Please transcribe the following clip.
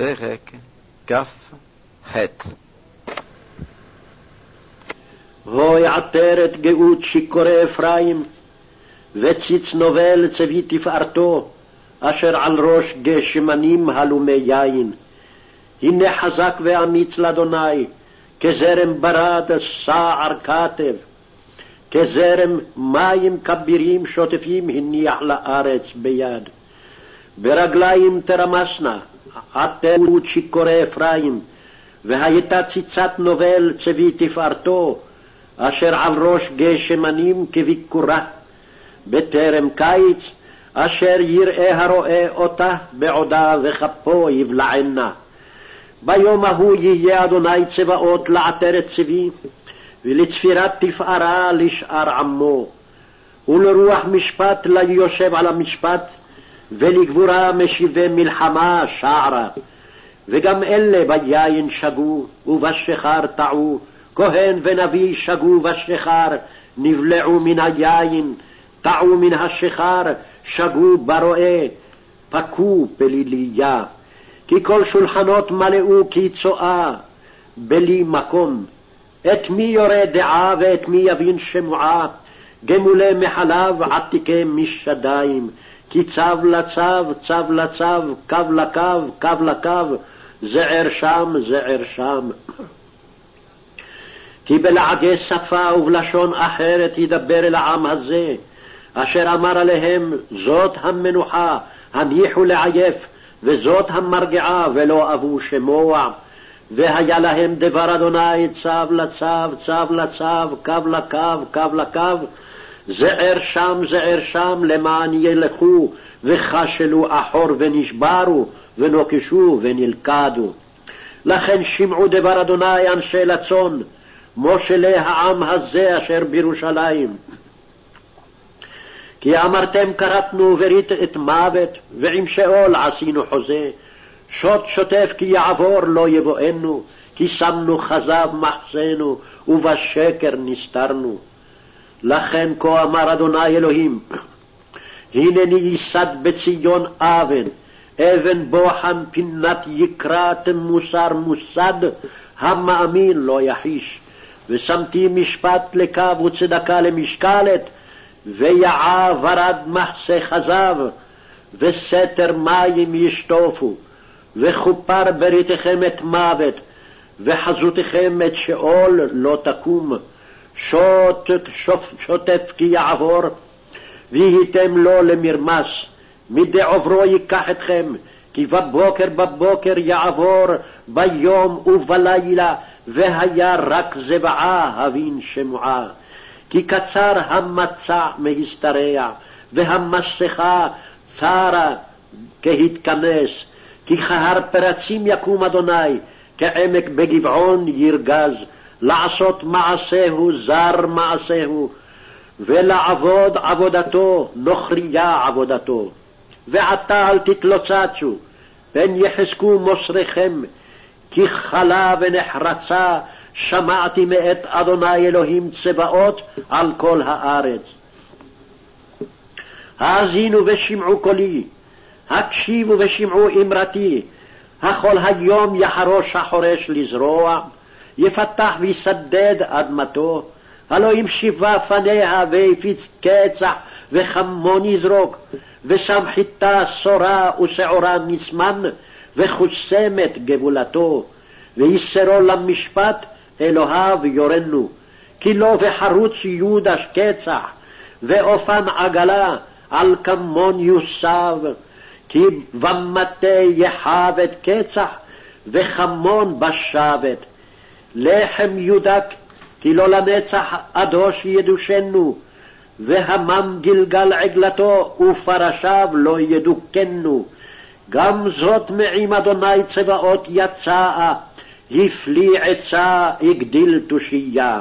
פרק כ"ח הוי עטרת גאות שיכורי אפרים, וציץ נובל צבי תפארתו, אשר על ראש גשמנים הלומי יין. הנה חזק ואמיץ לאדוני, כזרם ברד סער כתב, כזרם מים כבירים שוטפים הניח לארץ ביד. ברגליים תרמסנה, עטרות שיכורי אפרים, והייתה ציצת נובל צבי תפארתו, אשר על ראש גשמנים כביקורה, בטרם קיץ, אשר יראה הרואה אותה בעודה וכפו יבלענה. ביום ההוא יהיה אדוני צבאות לעטרת צבי, ולצפירת תפארה לשאר עמו, ולרוח משפט ליושב על המשפט, ולגבורה משיבי מלחמה שערה. וגם אלה ביין שגו, ובשיכר טעו, כהן ונביא שגו בשיכר, נבלעו מן היין, טעו מן השיכר, שגו ברועה, פקו פליליה. כי כל שולחנות מלאו כצואה, בלי מקום. את מי יורה דעה ואת מי יבין שמועה, גמולי מחלב עתיקי משדיים. כי צו לצו, צו לצו, קו לקו, קו לקו, זער שם, זער שם. כי בלעגי שפה ובלשון אחרת ידבר אל העם הזה, אשר אמר עליהם, זאת המנוחה, הניחו לעייף, וזאת המרגיעה, ולא אבו שמוע. והיה להם דבר אדוני צו לצו, צו לצו, קו לקו, קו לקו, זער שם, זער שם, למען ילכו, וכשלו אחור ונשברו, ונוקשו ונלכדו. לכן שמעו דבר אדוני אנשי לצון, מושלי העם הזה אשר בירושלים. כי אמרתם כרתנו ברית את מוות, ועם שאול עשינו חוזה. שוט שוטף כי יעבור לא יבואנו, כי שמנו חזב מחסנו, ובשקר נסתרנו. לכן כה אמר אדוני אלוהים, הנני ייסד בציון אבן, אבן בוחן פינת יקרת מוסר מוסד, המאמין לא יחיש. ושמתי משפט לקו וצדקה למשקלת, ויעה ורד מחסה חזב, וסתר מים ישטופו, וכופר בריתכם את מוות, וחזותכם את שאול לא תקום. שוט, שוטף כי יעבור, והייתם לו למרמס, מדי עוברו ייקח אתכם, כי בבוקר בבוקר יעבור, ביום ובלילה, והיה רק זבעה הבין שמועה. כי קצר המצע מהשתרע, והמסכה צרה כהתכנס, כי כהר פרצים יקום אדוני, כעמק בגבעון ירגז, לעשות מעשהו זר מעשהו, ולעבוד עבודתו, נוכריה עבודתו. ועתה אל תתלוצצו, פן יחזקו מוסריכם, כי חלה ונחרצה שמעתי מאת אדוני אלוהים צבאות על כל הארץ. האזינו ושמעו קולי, הקשיבו ושמעו אמרתי, הכל היום יחרוש החורש לזרוע, יפתח ויסדד אדמתו, הלא אם שיבה פניה והפיץ קצח וחמון יזרוק, ושם חיטה שורה ושעורה מסמן, וחוסמת גבולתו, ויסרו למשפט אלוהיו יורנו, כי לא וחרוץ יודש קצח, ואופן עגלה על כמון יוסב, כי במטה יחבת קצח, וכמון בשבת. לחם יודק, כי לא לנצח אדוש ידושנו, והמם גלגל עגלתו, ופרשיו לא ידוכנו. גם זאת מעם אדוני צבאות יצאה, הפליא עצה, הגדיל תושייה.